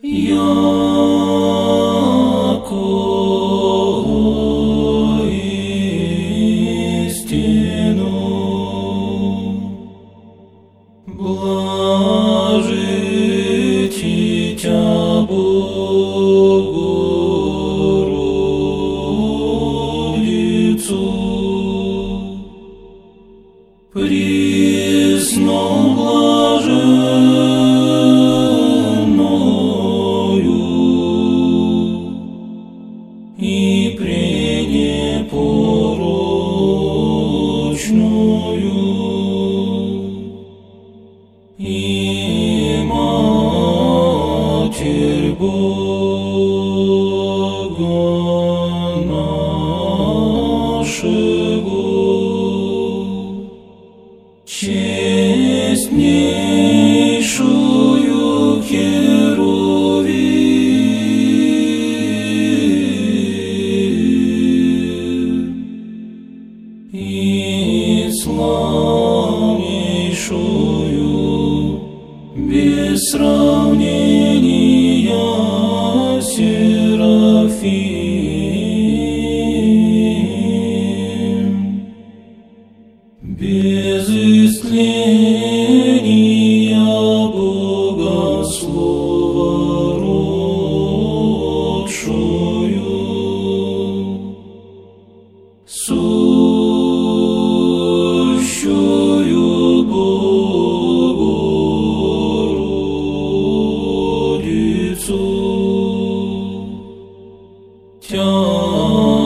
Your пренепорочную, и Матерь и славнейшую без сравнения Серафим. Без истления Joe.